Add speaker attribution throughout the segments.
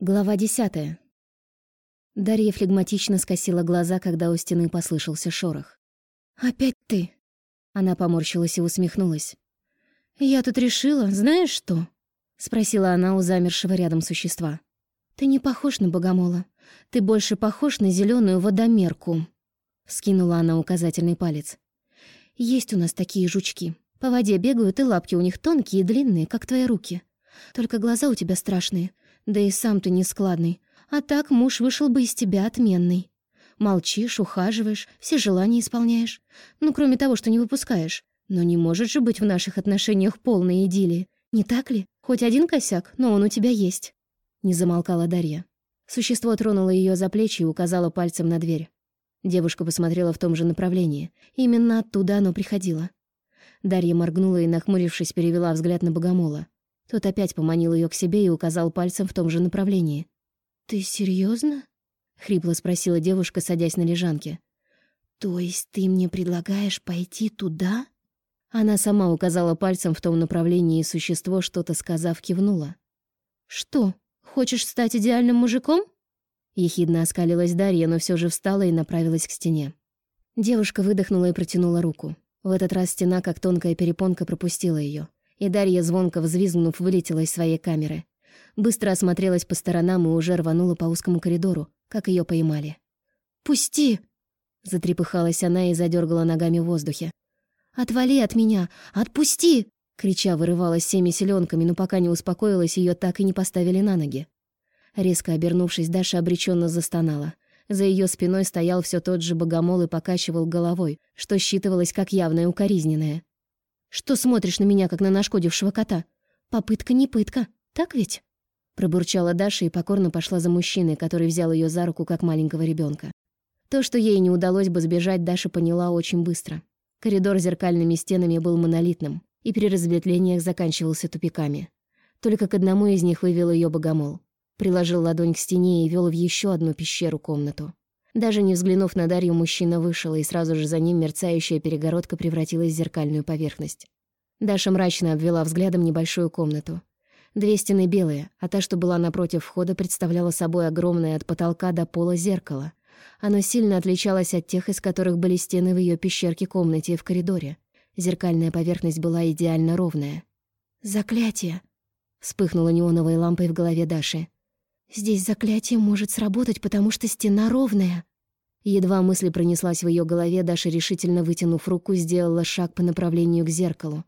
Speaker 1: Глава десятая. Дарья флегматично скосила глаза, когда у стены послышался шорох. «Опять ты?» Она поморщилась и усмехнулась. «Я тут решила, знаешь что?» Спросила она у замершего рядом существа. «Ты не похож на богомола. Ты больше похож на зеленую водомерку». Скинула она указательный палец. «Есть у нас такие жучки. По воде бегают, и лапки у них тонкие и длинные, как твои руки. Только глаза у тебя страшные, да и сам ты нескладный. А так муж вышел бы из тебя отменный. Молчишь, ухаживаешь, все желания исполняешь. Ну, кроме того, что не выпускаешь. Но не может же быть в наших отношениях полной идиллии. Не так ли? Хоть один косяк, но он у тебя есть. Не замолкала Дарья. Существо тронуло ее за плечи и указало пальцем на дверь. Девушка посмотрела в том же направлении. Именно оттуда оно приходило. Дарья моргнула и, нахмурившись, перевела взгляд на богомола. Тот опять поманил ее к себе и указал пальцем в том же направлении. «Ты серьезно? хрипло спросила девушка, садясь на лежанке. «То есть ты мне предлагаешь пойти туда?» Она сама указала пальцем в том направлении, и существо, что-то сказав, кивнула. «Что, хочешь стать идеальным мужиком?» Ехидно оскалилась Дарья, но все же встала и направилась к стене. Девушка выдохнула и протянула руку. В этот раз стена, как тонкая перепонка, пропустила ее и Дарья, звонко взвизгнув, вылетела из своей камеры. Быстро осмотрелась по сторонам и уже рванула по узкому коридору, как ее поймали. «Пусти!» Затрепыхалась она и задергала ногами в воздухе. «Отвали от меня! Отпусти!» Крича, вырывалась всеми селенками, но пока не успокоилась, ее так и не поставили на ноги. Резко обернувшись, Даша обреченно застонала. За ее спиной стоял все тот же богомол и покачивал головой, что считывалось как явное укоризненное. Что смотришь на меня, как на нашкодившего кота? Попытка не пытка, так ведь?» Пробурчала Даша и покорно пошла за мужчиной, который взял ее за руку, как маленького ребенка. То, что ей не удалось бы сбежать, Даша поняла очень быстро. Коридор с зеркальными стенами был монолитным, и при разветвлениях заканчивался тупиками. Только к одному из них вывел ее богомол. Приложил ладонь к стене и вел в еще одну пещеру-комнату. Даже не взглянув на Дарью, мужчина вышел, и сразу же за ним мерцающая перегородка превратилась в зеркальную поверхность. Даша мрачно обвела взглядом небольшую комнату. Две стены белые, а та, что была напротив входа, представляла собой огромное от потолка до пола зеркало. Оно сильно отличалось от тех, из которых были стены в ее пещерке-комнате и в коридоре. Зеркальная поверхность была идеально ровная. «Заклятие!» — вспыхнула неоновой лампой в голове Даши. «Здесь заклятие может сработать, потому что стена ровная». Едва мысль пронеслась в ее голове, Даша, решительно вытянув руку, сделала шаг по направлению к зеркалу.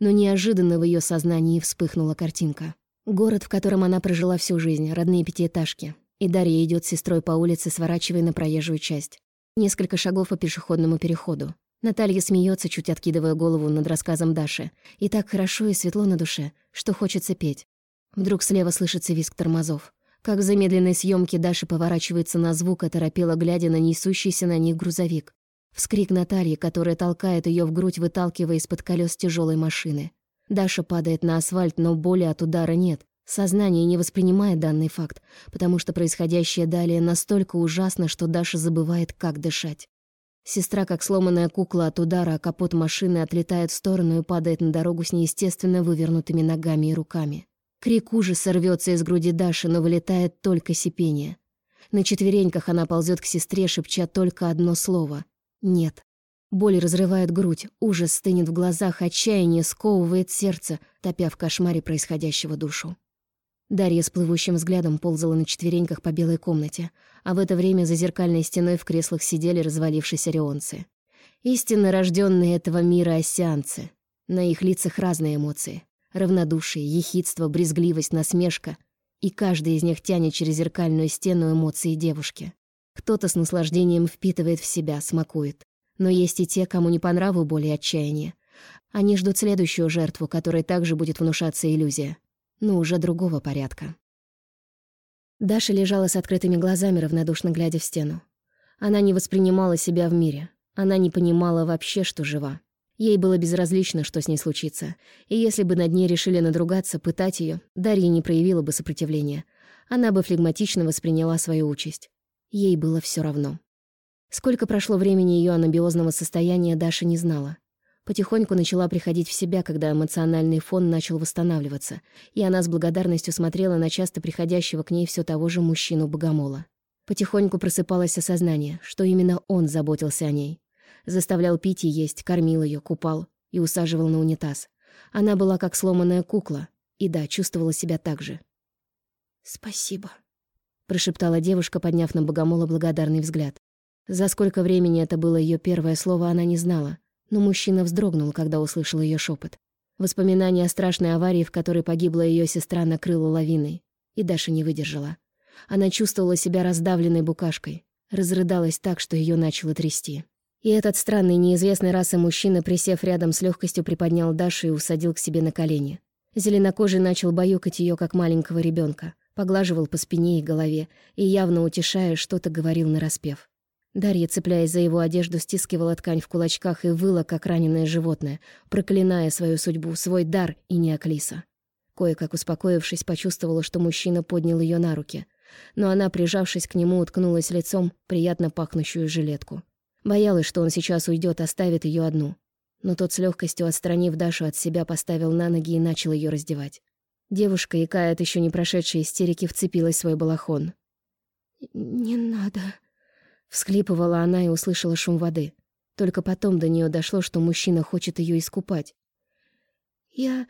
Speaker 1: Но неожиданно в ее сознании вспыхнула картинка. Город, в котором она прожила всю жизнь, родные пятиэтажки. И Дарья идет с сестрой по улице, сворачивая на проезжую часть. Несколько шагов по пешеходному переходу. Наталья смеется, чуть откидывая голову над рассказом Даши. И так хорошо и светло на душе, что хочется петь. Вдруг слева слышится визг тормозов. Как в замедленной съемке Даша поворачивается на звук, оторопела, глядя на несущийся на них грузовик. Вскрик Натальи, которая толкает ее в грудь, выталкивая из-под колес тяжелой машины. Даша падает на асфальт, но боли от удара нет. Сознание не воспринимает данный факт, потому что происходящее далее настолько ужасно, что Даша забывает, как дышать. Сестра, как сломанная кукла от удара, а капот машины отлетает в сторону и падает на дорогу с неестественно вывернутыми ногами и руками. Крик ужаса рвется из груди Даши, но вылетает только сипение. На четвереньках она ползет к сестре, шепча только одно слово «нет». Боль разрывает грудь, ужас стынет в глазах, отчаяние сковывает сердце, топя в кошмаре происходящего душу. Дарья с плывущим взглядом ползала на четвереньках по белой комнате, а в это время за зеркальной стеной в креслах сидели развалившиеся орионцы. Истинно рожденные этого мира осянцы. На их лицах разные эмоции. Равнодушие, ехидство, брезгливость, насмешка. И каждый из них тянет через зеркальную стену эмоции девушки. Кто-то с наслаждением впитывает в себя, смакует. Но есть и те, кому не по нраву боль отчаяние. Они ждут следующую жертву, которой также будет внушаться иллюзия. Но уже другого порядка. Даша лежала с открытыми глазами, равнодушно глядя в стену. Она не воспринимала себя в мире. Она не понимала вообще, что жива. Ей было безразлично, что с ней случится, и если бы над ней решили надругаться, пытать ее, Дарья не проявила бы сопротивления. Она бы флегматично восприняла свою участь. Ей было все равно. Сколько прошло времени ее анабиозного состояния, Даша не знала. Потихоньку начала приходить в себя, когда эмоциональный фон начал восстанавливаться, и она с благодарностью смотрела на часто приходящего к ней все того же мужчину-богомола. Потихоньку просыпалось осознание, что именно он заботился о ней. Заставлял пить и есть, кормил ее, купал и усаживал на унитаз. Она была как сломанная кукла, и да, чувствовала себя так же.
Speaker 2: «Спасибо», —
Speaker 1: прошептала девушка, подняв на богомола благодарный взгляд. За сколько времени это было ее первое слово, она не знала, но мужчина вздрогнул, когда услышал ее шепот. Воспоминание о страшной аварии, в которой погибла ее сестра, накрыло лавиной, и Даша не выдержала. Она чувствовала себя раздавленной букашкой, разрыдалась так, что ее начало трясти. И этот странный, неизвестной расы мужчина, присев рядом с легкостью, приподнял Дашу и усадил к себе на колени. Зеленокожий начал баюкать ее, как маленького ребенка, поглаживал по спине и голове и, явно утешая, что-то говорил нараспев. Дарья, цепляясь за его одежду, стискивала ткань в кулачках и выла, как раненое животное, проклиная свою судьбу, свой дар и Неоклиса. Кое-как успокоившись, почувствовала, что мужчина поднял ее на руки, но она, прижавшись к нему, уткнулась лицом приятно пахнущую жилетку. Боялась, что он сейчас уйдет, оставит ее одну. Но тот с легкостью, отстранив Дашу от себя, поставил на ноги и начал ее раздевать. Девушка, икая от еще не прошедшей истерики, вцепилась в свой балахон.
Speaker 2: «Не надо», —
Speaker 1: всхлипывала она и услышала шум воды. Только потом до нее дошло, что мужчина хочет ее искупать.
Speaker 2: «Я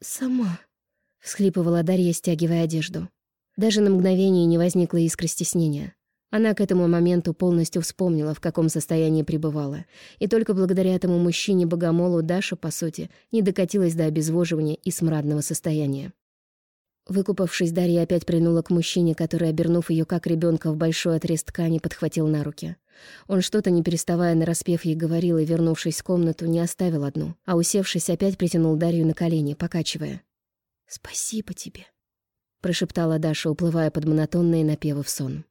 Speaker 2: сама», —
Speaker 1: всхлипывала Дарья, стягивая одежду. Даже на мгновение не возникло искры стеснения. Она к этому моменту полностью вспомнила, в каком состоянии пребывала. И только благодаря этому мужчине-богомолу Даша, по сути, не докатилась до обезвоживания и смрадного состояния. Выкупавшись, Дарья опять принула к мужчине, который, обернув ее как ребенка в большой отрез ткани, подхватил на руки. Он что-то, не переставая нараспев ей говорил, и, вернувшись в комнату, не оставил одну, а, усевшись, опять притянул Дарью на колени, покачивая.
Speaker 2: «Спасибо тебе», —
Speaker 1: прошептала Даша, уплывая под монотонные напевы в сон.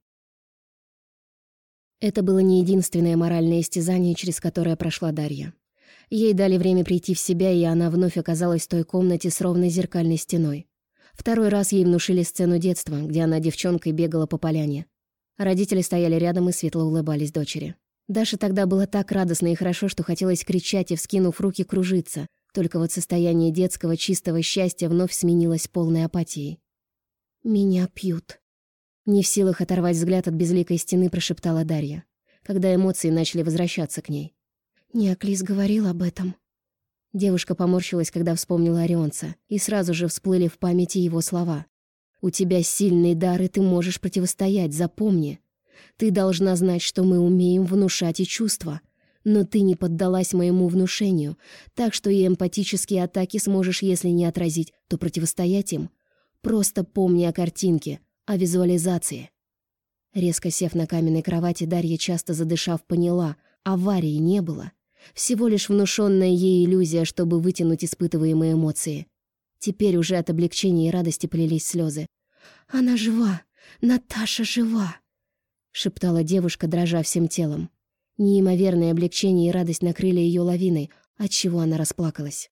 Speaker 1: Это было не единственное моральное истязание, через которое прошла Дарья. Ей дали время прийти в себя, и она вновь оказалась в той комнате с ровной зеркальной стеной. Второй раз ей внушили сцену детства, где она девчонкой бегала по поляне. Родители стояли рядом и светло улыбались дочери. Даша тогда было так радостно и хорошо, что хотелось кричать и, вскинув руки, кружиться. Только вот состояние детского чистого счастья вновь сменилось полной апатией. «Меня пьют», не в силах оторвать взгляд от безликой стены, прошептала Дарья, когда эмоции начали возвращаться к ней.
Speaker 2: «Неоклис говорил об этом».
Speaker 1: Девушка поморщилась, когда вспомнила Орионца, и сразу же всплыли в памяти его слова. «У тебя сильный дар, и ты можешь противостоять, запомни. Ты должна знать, что мы умеем внушать и чувства. Но ты не поддалась моему внушению, так что и эмпатические атаки сможешь, если не отразить, то противостоять им. Просто помни о картинке, о визуализации. Резко сев на каменной кровати, Дарья, часто задышав, поняла, аварии не было. Всего лишь внушенная ей иллюзия, чтобы вытянуть испытываемые эмоции. Теперь уже от облегчения и радости полились слезы.
Speaker 2: «Она жива! Наташа жива!»
Speaker 1: — шептала девушка, дрожа всем телом. Неимоверное облегчение и радость накрыли ее лавиной, отчего она расплакалась.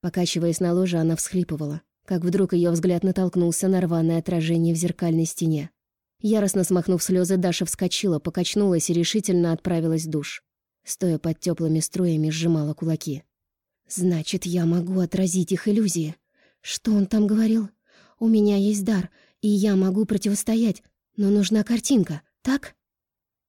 Speaker 1: Покачиваясь на ложе, она всхлипывала как вдруг ее взгляд натолкнулся на рваное отражение в зеркальной стене. Яростно смахнув слезы, Даша вскочила, покачнулась и решительно отправилась в душ. Стоя под теплыми струями, сжимала кулаки. «Значит, я могу отразить их иллюзии. Что он там говорил? У меня есть дар, и я могу противостоять, но нужна картинка, так?»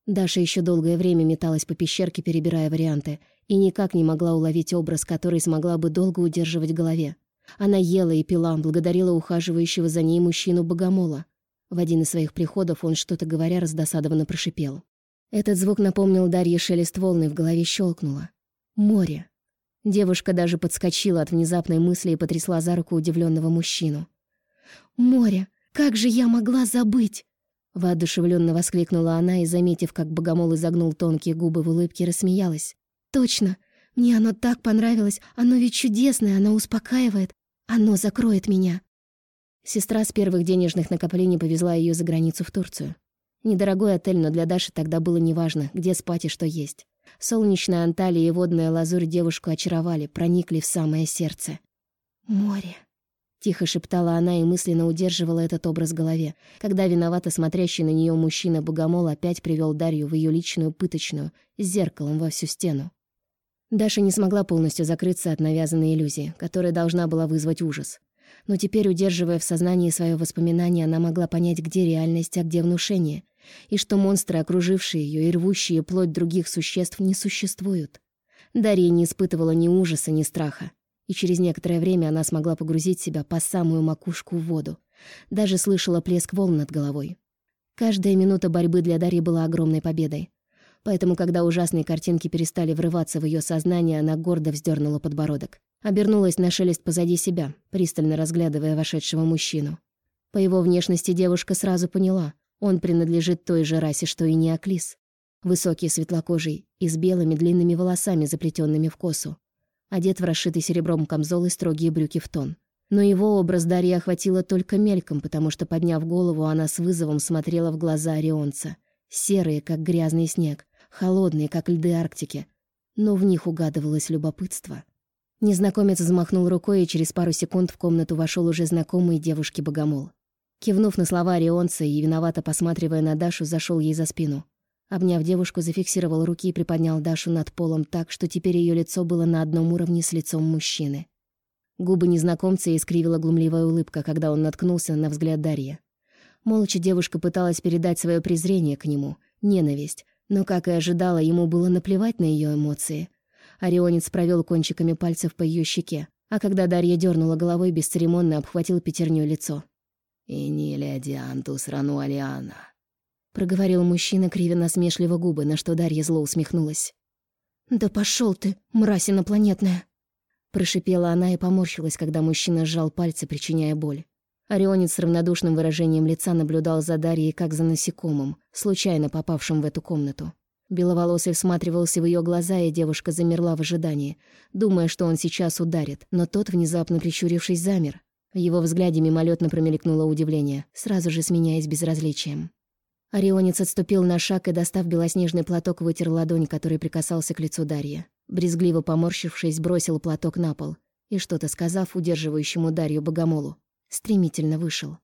Speaker 1: Даша еще долгое время металась по пещерке, перебирая варианты, и никак не могла уловить образ, который смогла бы долго удерживать в голове. Она ела и пила, благодарила ухаживающего за ней мужчину-богомола. В один из своих приходов он, что-то говоря, раздосадованно прошипел. Этот звук напомнил Дарье шелест волны, в голове щелкнуло. Море. Девушка даже подскочила от внезапной мысли и потрясла за руку удивленного мужчину. «Море! Как же я могла забыть?» Воодушевленно воскликнула она и, заметив, как богомол изогнул тонкие губы в улыбке, рассмеялась. «Точно! Мне оно так понравилось, оно ведь чудесное, оно успокаивает, оно закроет меня. Сестра с первых денежных накоплений повезла ее за границу в Турцию. Недорогой отель, но для Даши тогда было неважно, где спать и что есть. Солнечная Анталия и водная лазурь девушку очаровали, проникли в самое сердце. «Море», — тихо шептала она и мысленно удерживала этот образ в голове, когда виновато смотрящий на нее мужчина-богомол опять привел Дарью в ее личную пыточную с зеркалом во всю стену. Даша не смогла полностью закрыться от навязанной иллюзии, которая должна была вызвать ужас. Но теперь, удерживая в сознании свое воспоминание, она могла понять, где реальность, а где внушение, и что монстры, окружившие ее и рвущие плоть других существ, не существуют. Дарья не испытывала ни ужаса, ни страха, и через некоторое время она смогла погрузить себя по самую макушку в воду. Даже слышала плеск волн над головой. Каждая минута борьбы для Дарьи была огромной победой. Поэтому, когда ужасные картинки перестали врываться в ее сознание, она гордо вздернула подбородок. Обернулась на шелест позади себя, пристально разглядывая вошедшего мужчину. По его внешности девушка сразу поняла, он принадлежит той же расе, что и Неоклис. Высокий, светлокожий и с белыми длинными волосами, заплетенными в косу. Одет в расшитый серебром камзол и строгие брюки в тон. Но его образ Дарья охватила только мельком, потому что, подняв голову, она с вызовом смотрела в глаза Орионца. Серые, как грязный снег, холодные, как льды Арктики. Но в них угадывалось любопытство. Незнакомец взмахнул рукой, и через пару секунд в комнату вошел уже знакомый девушке-богомол. Кивнув на слова Орионца и виновато посматривая на Дашу, зашел ей за спину. Обняв девушку, зафиксировал руки и приподнял Дашу над полом так, что теперь ее лицо было на одном уровне с лицом мужчины. Губы незнакомца искривила глумливая улыбка, когда он наткнулся на взгляд Дарьи. Молча девушка пыталась передать свое презрение к нему, ненависть, но, как и ожидала, ему было наплевать на ее эмоции. Орионец провел кончиками пальцев по ее щеке, а когда Дарья дернула головой, бесцеремонно обхватил пятерню лицо.
Speaker 3: «Инилия диантус рану алиана», —
Speaker 1: проговорил мужчина, кривя насмешливо губы, на что Дарья зло усмехнулась.
Speaker 2: «Да пошел ты, мразь инопланетная!»
Speaker 1: Прошипела она и поморщилась, когда мужчина сжал пальцы, причиняя боль. Орионец с равнодушным выражением лица наблюдал за Дарьей как за насекомым, случайно попавшим в эту комнату. Беловолосый всматривался в ее глаза, и девушка замерла в ожидании, думая, что он сейчас ударит, но тот, внезапно прищурившись, замер. В его взгляде мимолетно промелькнуло удивление, сразу же сменяясь безразличием. Орионец отступил на шаг и, достав белоснежный платок, вытер ладонь, который прикасался к лицу Дарьи. Брезгливо поморщившись, бросил платок на пол и, что-то сказав удерживающему Дарью богомолу, стремительно вышел.